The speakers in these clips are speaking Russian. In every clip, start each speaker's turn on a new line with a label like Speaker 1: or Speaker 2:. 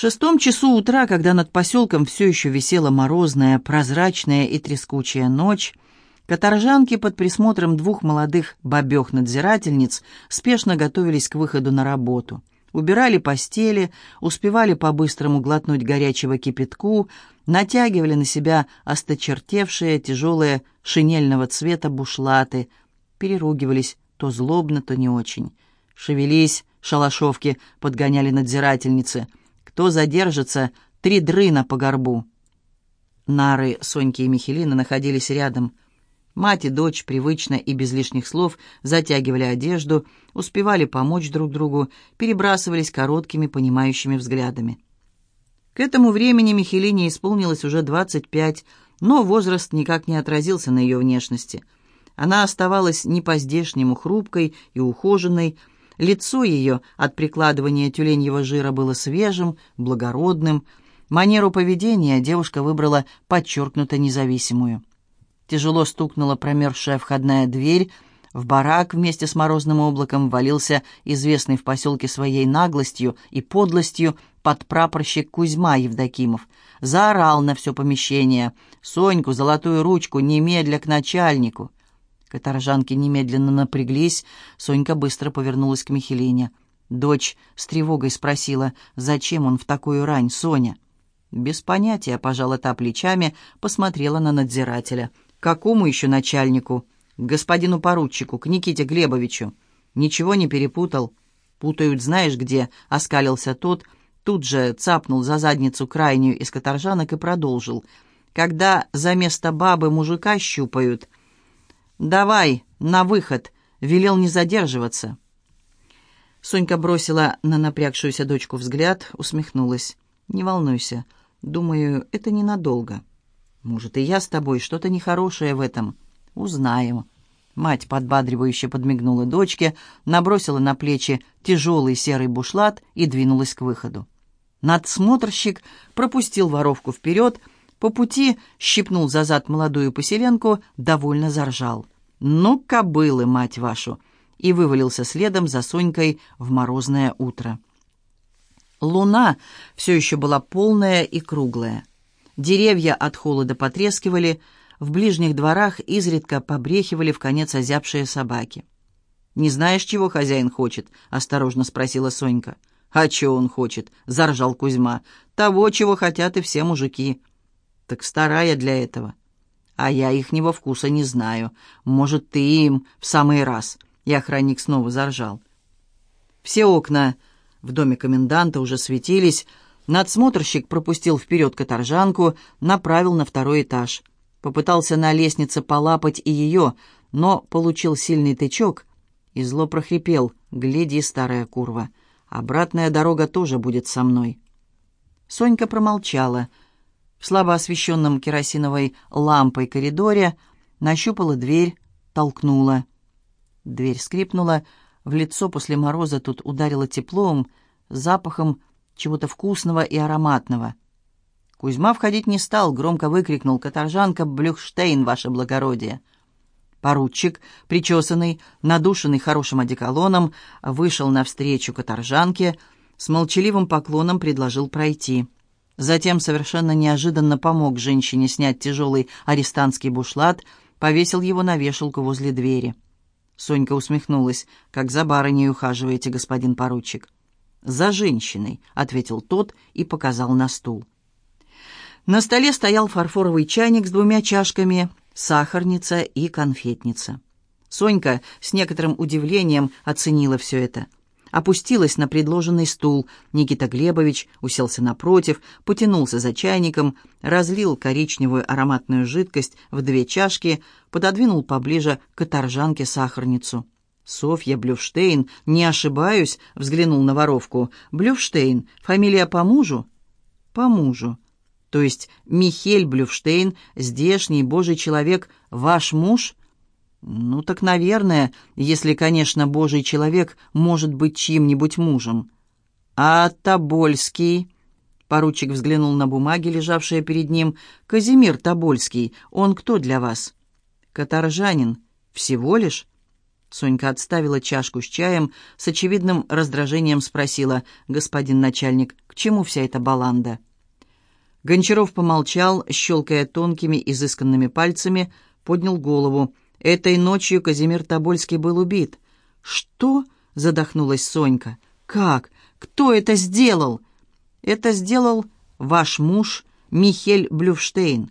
Speaker 1: Шестом часу утра, когда над поселком все еще висела морозная, прозрачная и трескучая ночь, каторжанки под присмотром двух молодых бабех-надзирательниц спешно готовились к выходу на работу. Убирали постели, успевали по-быстрому глотнуть горячего кипятку, натягивали на себя осточертевшие, тяжелые шинельного цвета бушлаты, переругивались то злобно, то не очень. «Шевелись, шалашовки!» — подгоняли надзирательницы — кто задержится, три дрына по горбу. Нары Соньки и Михелина находились рядом. Мать и дочь привычно и без лишних слов затягивали одежду, успевали помочь друг другу, перебрасывались короткими понимающими взглядами. К этому времени Михелине исполнилось уже 25, но возраст никак не отразился на ее внешности. Она оставалась не по-здешнему хрупкой и ухоженной, Лицо ее от прикладывания тюленьего жира было свежим, благородным. Манеру поведения девушка выбрала подчеркнуто независимую. Тяжело стукнула промерзшая входная дверь. В барак вместе с морозным облаком валился известный в поселке своей наглостью и подлостью подпрапорщик Кузьма Евдокимов. Заорал на все помещение. «Соньку, золотую ручку, немедля к начальнику!» Каторжанки немедленно напряглись. Сонька быстро повернулась к Михелине. Дочь с тревогой спросила, зачем он в такую рань, Соня? Без понятия, пожала та плечами, посмотрела на надзирателя. «Какому еще начальнику?» «К господину поручику, к Никите Глебовичу». «Ничего не перепутал?» «Путают знаешь где?» — оскалился тот. Тут же цапнул за задницу крайнюю из каторжанок и продолжил. «Когда за место бабы мужика щупают...» «Давай, на выход!» — велел не задерживаться. Сонька бросила на напрягшуюся дочку взгляд, усмехнулась. «Не волнуйся. Думаю, это ненадолго. Может, и я с тобой, что-то нехорошее в этом. Узнаем». Мать подбадривающе подмигнула дочке, набросила на плечи тяжелый серый бушлат и двинулась к выходу. Надсмотрщик пропустил воровку вперед, — по пути щипнул за зад молодую поселенку, довольно заржал. «Ну, кобылы, мать вашу!» и вывалился следом за Сонькой в морозное утро. Луна все еще была полная и круглая. Деревья от холода потрескивали, в ближних дворах изредка побрехивали в конец озябшие собаки. «Не знаешь, чего хозяин хочет?» — осторожно спросила Сонька. «А чего он хочет?» — заржал Кузьма. «Того, чего хотят и все мужики. Так старая для этого. А я ихнего вкуса не знаю. Может, ты им в самый раз. И охранник снова заржал. Все окна в доме коменданта уже светились. Надсмотрщик пропустил вперед каторжанку, направил на второй этаж. Попытался на лестнице полапать и ее, но получил сильный тычок и зло прохрипел. «Гляди, старая курва, обратная дорога тоже будет со мной». Сонька промолчала — в слабо освещенном керосиновой лампой коридоре нащупала дверь, толкнула. Дверь скрипнула, в лицо после мороза тут ударило теплом, запахом чего-то вкусного и ароматного. Кузьма входить не стал, громко выкрикнул «Каторжанка Блюхштейн, ваше благородие!» Поручик, причесанный, надушенный хорошим одеколоном, вышел навстречу каторжанке, с молчаливым поклоном предложил пройти. Затем совершенно неожиданно помог женщине снять тяжелый арестантский бушлат, повесил его на вешалку возле двери. Сонька усмехнулась. «Как за барыней ухаживаете, господин поручик?» «За женщиной», — ответил тот и показал на стул. На столе стоял фарфоровый чайник с двумя чашками, сахарница и конфетница. Сонька с некоторым удивлением оценила все это — опустилась на предложенный стул. Никита Глебович уселся напротив, потянулся за чайником, разлил коричневую ароматную жидкость в две чашки, пододвинул поближе к оторжанке сахарницу. «Софья Блюфштейн, не ошибаюсь», — взглянул на воровку. «Блюфштейн, фамилия по мужу?» «По мужу. То есть Михель Блюфштейн, здешний божий человек, ваш муж?» «Ну так, наверное, если, конечно, божий человек может быть чьим-нибудь мужем». «А Тобольский?» Поручик взглянул на бумаги, лежавшие перед ним. «Казимир Тобольский, он кто для вас?» «Каторжанин. Всего лишь?» Сонька отставила чашку с чаем, с очевидным раздражением спросила, «Господин начальник, к чему вся эта баланда?» Гончаров помолчал, щелкая тонкими, изысканными пальцами, поднял голову. «Этой ночью Казимир Тобольский был убит». «Что?» — задохнулась Сонька. «Как? Кто это сделал?» «Это сделал ваш муж Михель Блюфштейн».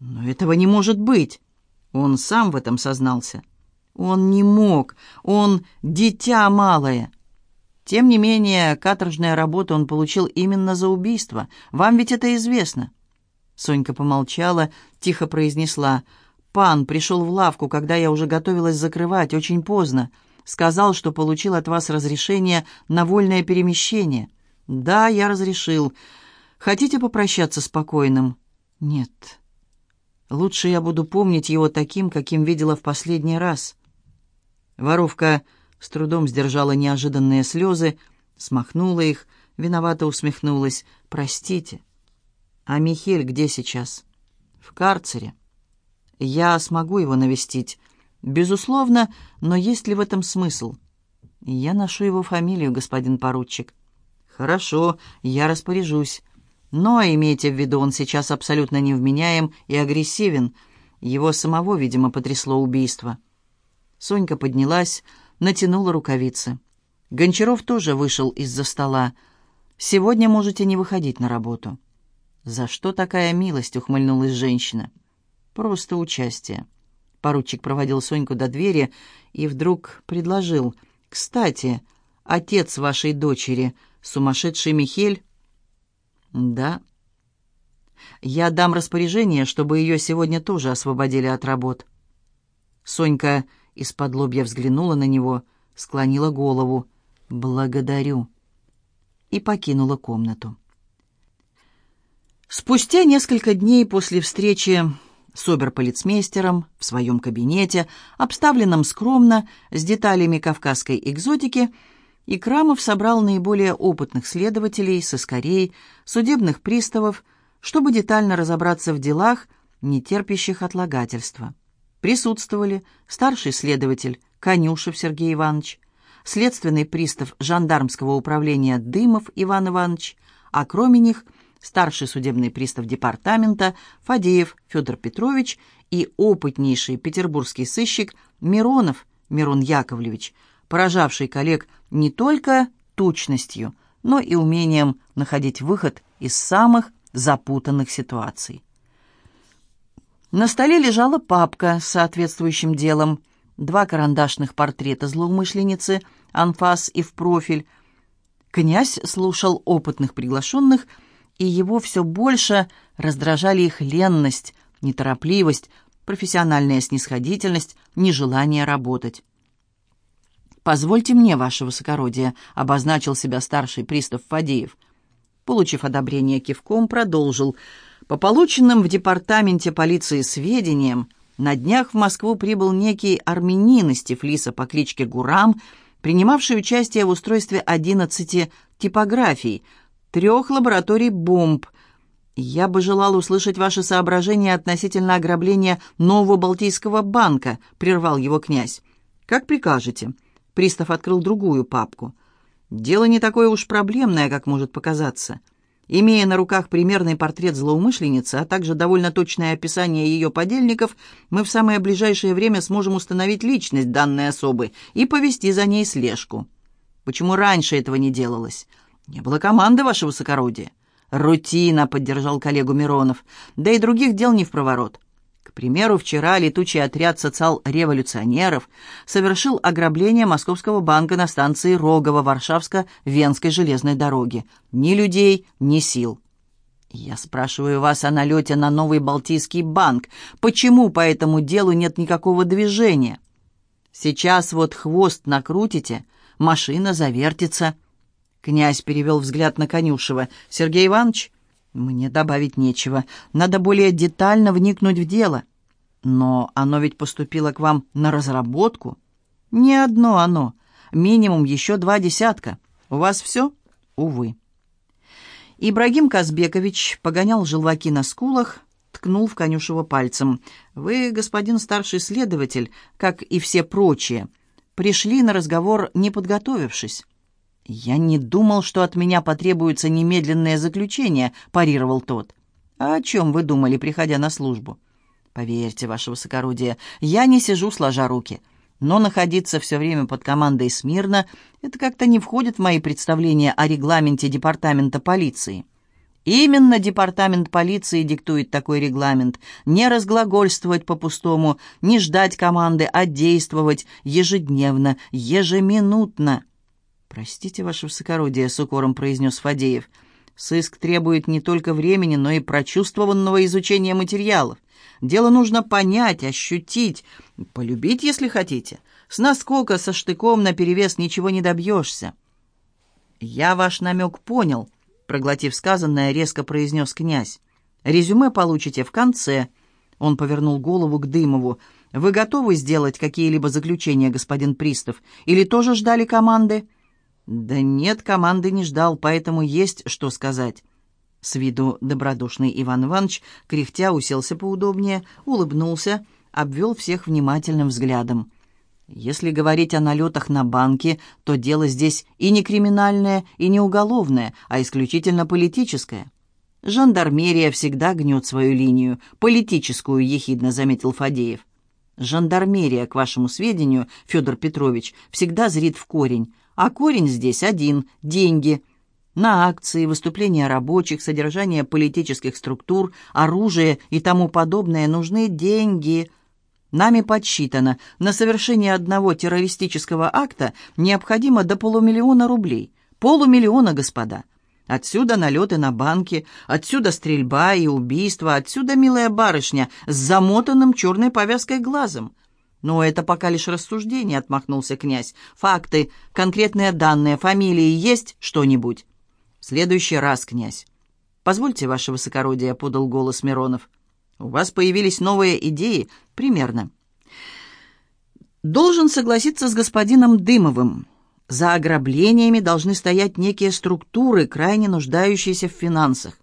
Speaker 1: «Но этого не может быть!» Он сам в этом сознался. Он не мог, он дитя малое. Тем не менее, каторжная работа он получил именно за убийство. Вам ведь это известно. Сонька помолчала, тихо произнесла. «Пан пришел в лавку, когда я уже готовилась закрывать, очень поздно. Сказал, что получил от вас разрешение на вольное перемещение. Да, я разрешил. Хотите попрощаться с покойным?» «Нет. Лучше я буду помнить его таким, каким видела в последний раз». Воровка с трудом сдержала неожиданные слезы, смахнула их, виновато усмехнулась. «Простите. А Михель где сейчас?» «В карцере. Я смогу его навестить. Безусловно, но есть ли в этом смысл?» «Я ношу его фамилию, господин поручик». «Хорошо, я распоряжусь. Но имейте в виду, он сейчас абсолютно невменяем и агрессивен. Его самого, видимо, потрясло убийство». Сонька поднялась, натянула рукавицы. Гончаров тоже вышел из-за стола. «Сегодня можете не выходить на работу». «За что такая милость?» — ухмыльнулась женщина. «Просто участие». Поручик проводил Соньку до двери и вдруг предложил. «Кстати, отец вашей дочери, сумасшедший Михель?» «Да». «Я дам распоряжение, чтобы ее сегодня тоже освободили от работ». Сонька из-под лобья взглянула на него, склонила голову. «Благодарю». И покинула комнату. Спустя несколько дней после встречи с оберполицмейстером в своем кабинете, обставленном скромно, с деталями кавказской экзотики, Икрамов собрал наиболее опытных следователей, соскорей, судебных приставов, чтобы детально разобраться в делах, не терпящих отлагательства. Присутствовали старший следователь Конюшев Сергей Иванович, следственный пристав жандармского управления Дымов Иван Иванович, а кроме них старший судебный пристав департамента Фадеев Федор Петрович и опытнейший петербургский сыщик Миронов Мирон Яковлевич, поражавший коллег не только точностью, но и умением находить выход из самых запутанных ситуаций. На столе лежала папка с соответствующим делом, два карандашных портрета злоумышленницы, анфас и в профиль. Князь слушал опытных приглашенных, и его все больше раздражали их ленность, неторопливость, профессиональная снисходительность, нежелание работать. «Позвольте мне, ваше высокородие», — обозначил себя старший пристав Фадеев. Получив одобрение кивком, продолжил — по полученным в департаменте полиции сведениям, на днях в Москву прибыл некий армянин из Тифлиса по кличке Гурам, принимавший участие в устройстве 11 типографий, трех лабораторий бомб. Я бы желал услышать ваши соображения относительно ограбления Нового Балтийского банка, прервал его князь. Как прикажете. Пристав открыл другую папку. Дело не такое уж проблемное, как может показаться. Имея на руках примерный портрет злоумышленницы, а также довольно точное описание ее подельников, мы в самое ближайшее время сможем установить личность данной особы и повести за ней слежку. Почему раньше этого не делалось? Не было команды, ваше высокородие. Рутина, поддержал коллегу Миронов. Да и других дел не в проворот. К примеру, вчера летучий отряд социал-революционеров совершил ограбление Московского банка на станции Рогово Варшавско-Венской железной дороги. Ни людей, ни сил. Я спрашиваю вас о налете на новый Балтийский банк. Почему по этому делу нет никакого движения? Сейчас вот хвост накрутите, машина завертится. Князь перевел взгляд на Конюшева. Сергей Иванович, мне добавить нечего. Надо более детально вникнуть в дело. Но оно ведь поступило к вам на разработку. Не одно оно. Минимум еще два десятка. У вас все? Увы. Ибрагим Казбекович погонял желваки на скулах, ткнул в конюшево пальцем. «Вы, господин старший следователь, как и все прочие, пришли на разговор, не подготовившись. «Я не думал, что от меня потребуется немедленное заключение», — парировал тот. «А о чем вы думали, приходя на службу?» «Поверьте, ваше высокородие, я не сижу сложа руки. Но находиться все время под командой смирно — это как-то не входит в мои представления о регламенте департамента полиции». Именно департамент полиции диктует такой регламент. Не разглагольствовать по-пустому, не ждать команды, а действовать ежедневно, ежеминутно. «Простите, ваше высокородие», — с укором произнес Фадеев. «Сыск требует не только времени, но и прочувствованного изучения материалов. Дело нужно понять, ощутить, полюбить, если хотите. С наскока, со штыком наперевес ничего не добьешься». «Я ваш намек понял», Проглотив сказанное, резко произнес князь. «Резюме получите в конце». Он повернул голову к Дымову. «Вы готовы сделать какие-либо заключения, господин Пристав? Или тоже ждали команды?» «Да нет, команды не ждал, поэтому есть что сказать». С виду добродушный Иван Иванович, кряхтя, уселся поудобнее, улыбнулся, обвел всех внимательным взглядом. Если говорить о налетах на банки, то дело здесь и не криминальное, и не уголовное, а исключительно политическое. Жандармерия всегда гнет свою линию, политическую, ехидно заметил Фадеев. Жандармерия, к вашему сведению, Федор Петрович, всегда зрит в корень, а корень здесь один – деньги. На акции, выступления рабочих, содержание политических структур, оружие и тому подобное нужны деньги – Нами подсчитано, на совершение одного террористического акта необходимо до полумиллиона рублей. Полумиллиона, господа. Отсюда налеты на банки, отсюда стрельба и убийства, отсюда милая барышня с замотанным черной повязкой глазом. «Но это пока лишь рассуждение», — отмахнулся князь. «Факты, конкретные данные, фамилии есть что-нибудь?» «В следующий раз, князь». «Позвольте, ваше высокородие», — подал голос Миронов. У вас появились новые идеи? Примерно. Должен согласиться с господином Дымовым. За ограблениями должны стоять некие структуры, крайне нуждающиеся в финансах.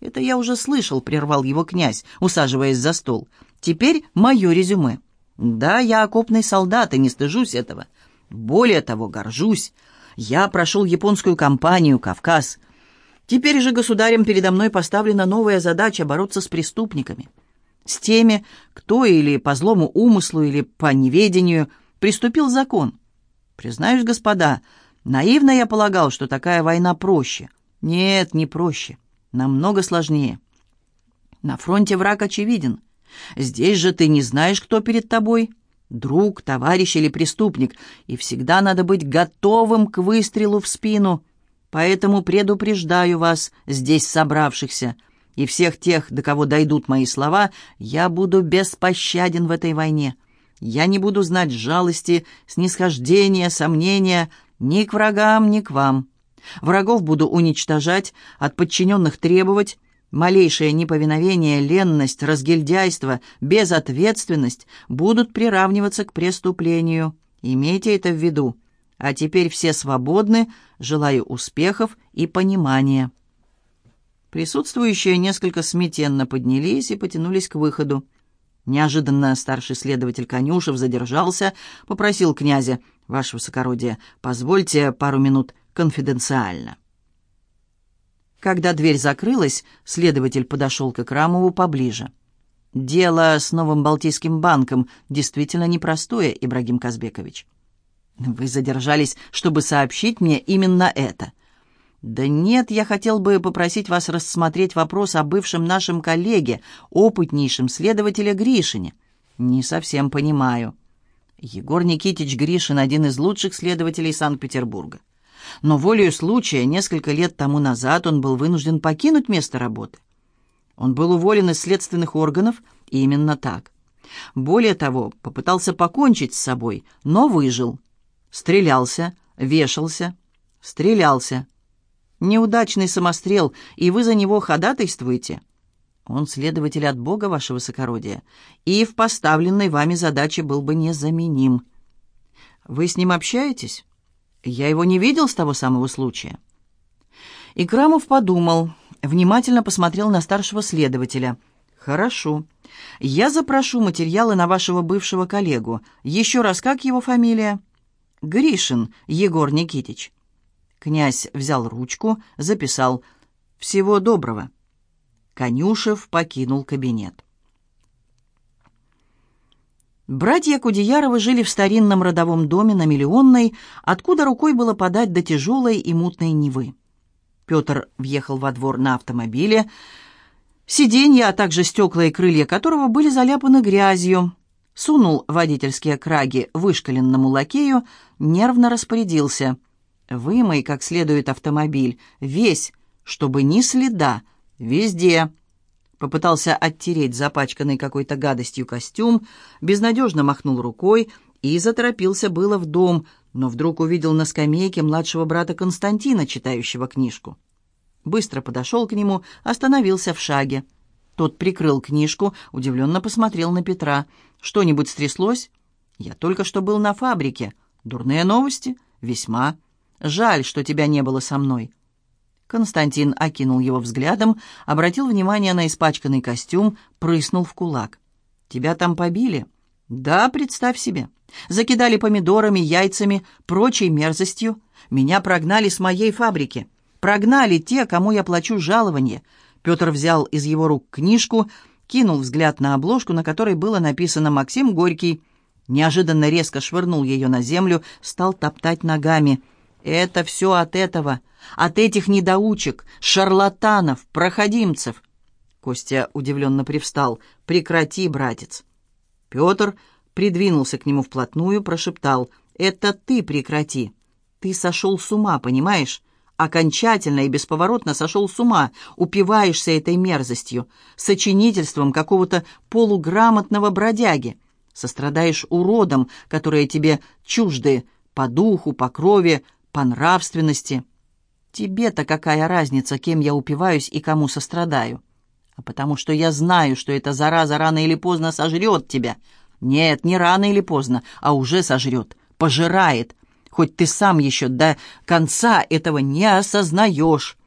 Speaker 1: Это я уже слышал, прервал его князь, усаживаясь за стол. Теперь мое резюме. Да, я окопный солдат и не стыжусь этого. Более того, горжусь. Я прошел японскую кампанию «Кавказ». Теперь же государем передо мной поставлена новая задача бороться с преступниками. С теми, кто или по злому умыслу, или по неведению приступил закон. Признаюсь, господа, наивно я полагал, что такая война проще. Нет, не проще. Намного сложнее. На фронте враг очевиден. Здесь же ты не знаешь, кто перед тобой. Друг, товарищ или преступник. И всегда надо быть готовым к выстрелу в спину. Поэтому предупреждаю вас, здесь собравшихся, и всех тех, до кого дойдут мои слова, я буду беспощаден в этой войне. Я не буду знать жалости, снисхождения, сомнения ни к врагам, ни к вам. Врагов буду уничтожать, от подчиненных требовать. Малейшее неповиновение, ленность, разгильдяйство, безответственность будут приравниваться к преступлению. Имейте это в виду. А теперь все свободны, желаю успехов и понимания». Присутствующие несколько сметенно поднялись и потянулись к выходу. Неожиданно старший следователь Конюшев задержался, попросил князя, «Ваше высокородие, позвольте пару минут конфиденциально». Когда дверь закрылась, следователь подошел к Икрамову поближе. «Дело с новым Балтийским банком действительно непростое, Ибрагим Казбекович. «Вы задержались, чтобы сообщить мне именно это». «Да нет, я хотел бы попросить вас рассмотреть вопрос о бывшем нашем коллеге, опытнейшем следователе Гришине». «Не совсем понимаю». Егор Никитич Гришин – один из лучших следователей Санкт-Петербурга. Но волею случая несколько лет тому назад он был вынужден покинуть место работы. Он был уволен из следственных органов именно так. Более того, попытался покончить с собой, но выжил – Стрелялся, вешался, стрелялся. Неудачный самострел, и вы за него ходатайствуете? Он следователь от Бога, ваше высокородие, и в поставленной вами задаче был бы незаменим. Вы с ним общаетесь? Я его не видел с того самого случая. Икрамов подумал, внимательно посмотрел на старшего следователя. «Хорошо. Я запрошу материалы на вашего бывшего коллегу. Еще раз, как его фамилия?» Гришин Егор Никитич». Князь взял ручку, записал «Всего доброго». Конюшев покинул кабинет. Братья Кудеяровы жили в старинном родовом доме на Миллионной, откуда рукой было подать до тяжелой и мутной Невы. Петр въехал во двор на автомобиле, сиденья, а также стекла и крылья которого были заляпаны грязью, сунул водительские краги вышкаленному лакею, нервно распорядился. «Вымой как следует автомобиль, весь, чтобы ни следа, везде». Попытался оттереть запачканный какой-то гадостью костюм, безнадежно махнул рукой и заторопился было в дом, но вдруг увидел на скамейке младшего брата Константина, читающего книжку. Быстро подошел к нему, остановился в шаге. Тот прикрыл книжку, удивленно посмотрел на Петра. «Что-нибудь стряслось?» «Я только что был на фабрике. Дурные новости?» «Весьма. Жаль, что тебя не было со мной». Константин окинул его взглядом, обратил внимание на испачканный костюм, прыснул в кулак. «Тебя там побили?» «Да, представь себе. Закидали помидорами, яйцами, прочей мерзостью. Меня прогнали с моей фабрики. Прогнали те, кому я плачу жалование. Петр взял из его рук книжку, кинул взгляд на обложку, на которой было написано «Максим Горький». Неожиданно резко швырнул ее на землю, стал топтать ногами. «Это все от этого, от этих недоучек, шарлатанов, проходимцев». Костя удивленно привстал. «Прекрати, братец». Петр придвинулся к нему вплотную, прошептал. «Это ты прекрати. Ты сошел с ума, понимаешь? окончательно и бесповоротно сошел с ума, упиваешься этой мерзостью, сочинительством какого-то полуграмотного бродяги. Сострадаешь уродам, которые тебе чужды по духу, по крови, по нравственности. Тебе-то какая разница, кем я упиваюсь и кому сострадаю? А потому что я знаю, что эта зараза рано или поздно сожрет тебя. Нет, не рано или поздно, а уже сожрет, пожирает, хоть ты сам еще до конца этого не осознаешь».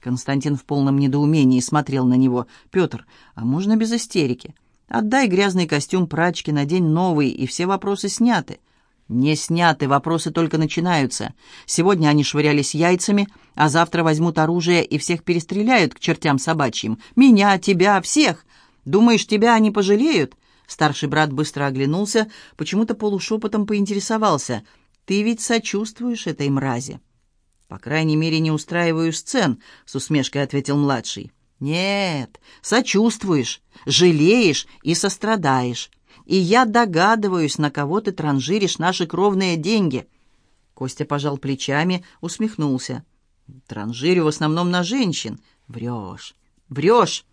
Speaker 1: Константин в полном недоумении смотрел на него. «Петр, а можно без истерики? Отдай грязный костюм прачки, надень новый, и все вопросы сняты». «Не сняты, вопросы только начинаются. Сегодня они швырялись яйцами, а завтра возьмут оружие и всех перестреляют к чертям собачьим. Меня, тебя, всех. Думаешь, тебя они пожалеют?» Старший брат быстро оглянулся, почему-то полушепотом поинтересовался – ты ведь сочувствуешь этой мрази». «По крайней мере, не устраиваю сцен», — с усмешкой ответил младший. «Нет, сочувствуешь, жалеешь и сострадаешь. И я догадываюсь, на кого ты транжиришь наши кровные деньги». Костя пожал плечами, усмехнулся. «Транжирю в основном на женщин. Врешь, врешь,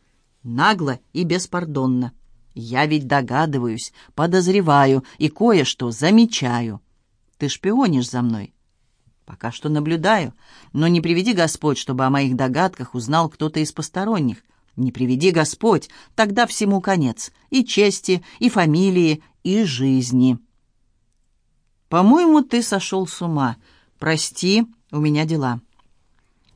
Speaker 1: нагло и беспардонно. Я ведь догадываюсь, подозреваю и кое-что замечаю. Ты шпионишь за мной?» «Пока что наблюдаю, но не приведи Господь, чтобы о моих догадках узнал кто-то из посторонних. Не приведи Господь, тогда всему конец. И чести, и фамилии, и жизни». «По-моему, ты сошел с ума. Прости, у меня дела».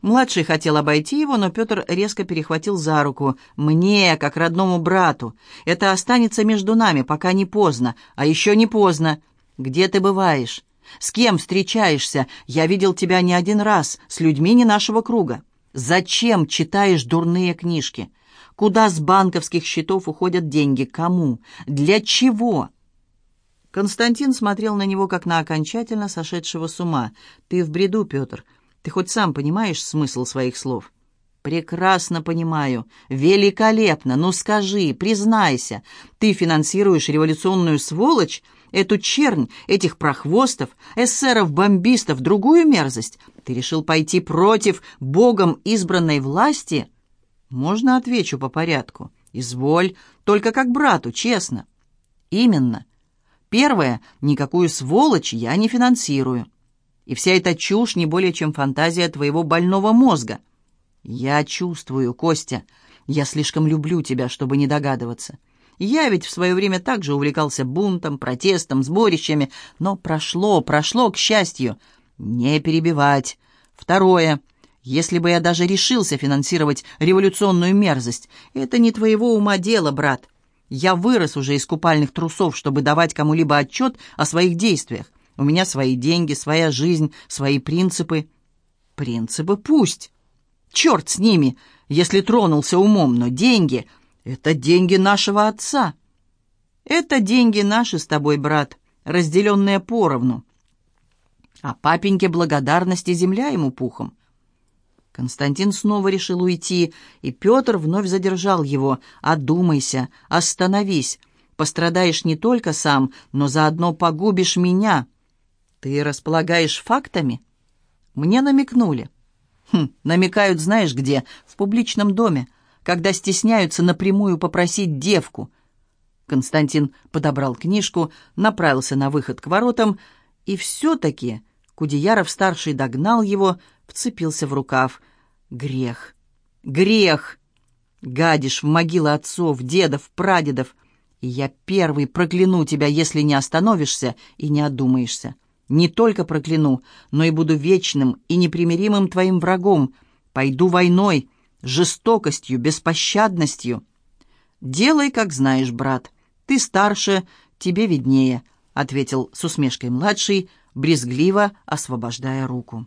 Speaker 1: Младший хотел обойти его, но Петр резко перехватил за руку. «Мне, как родному брату. Это останется между нами, пока не поздно. А еще не поздно. Где ты бываешь? С кем встречаешься? Я видел тебя не один раз, с людьми не нашего круга. Зачем читаешь дурные книжки? Куда с банковских счетов уходят деньги? Кому? Для чего?» Константин смотрел на него, как на окончательно сошедшего с ума. «Ты в бреду, Петр. Ты хоть сам понимаешь смысл своих слов?» «Прекрасно понимаю. Великолепно. Ну скажи, признайся, ты финансируешь революционную сволочь, эту чернь, этих прохвостов, эсеров-бомбистов, другую мерзость? Ты решил пойти против Богом избранной власти? Можно отвечу по порядку. Изволь, только как брату, честно. Именно. Первое, никакую сволочь я не финансирую. И вся эта чушь не более чем фантазия твоего больного мозга. Я чувствую, Костя, я слишком люблю тебя, чтобы не догадываться. Я ведь в свое время также увлекался бунтом, протестом, сборищами, но прошло, прошло, к счастью. Не перебивать. Второе. Если бы я даже решился финансировать революционную мерзость, это не твоего ума дело, брат. Я вырос уже из купальных трусов, чтобы давать кому-либо отчет о своих действиях. У меня свои деньги, своя жизнь, свои принципы. Принципы пусть. Черт с ними, если тронулся умом, но деньги — это деньги нашего отца. Это деньги наши с тобой, брат, разделенные поровну. А папеньке благодарности земля ему пухом. Константин снова решил уйти, и Петр вновь задержал его. «Одумайся, остановись. Пострадаешь не только сам, но заодно погубишь меня. Ты располагаешь фактами?» Мне намекнули. Хм, намекают знаешь где? В публичном доме, когда стесняются напрямую попросить девку. Константин подобрал книжку, направился на выход к воротам, и все-таки Кудеяров-старший догнал его, вцепился в рукав. «Грех! Грех! Гадишь в могилы отцов, дедов, прадедов, и я первый прокляну тебя, если не остановишься и не одумаешься. Не только прокляну, но и буду вечным и непримиримым твоим врагом. Пойду войной, жестокостью, беспощадностью. Делай, как знаешь, брат. Ты старше, тебе виднее», — ответил с усмешкой младший, брезгливо освобождая руку.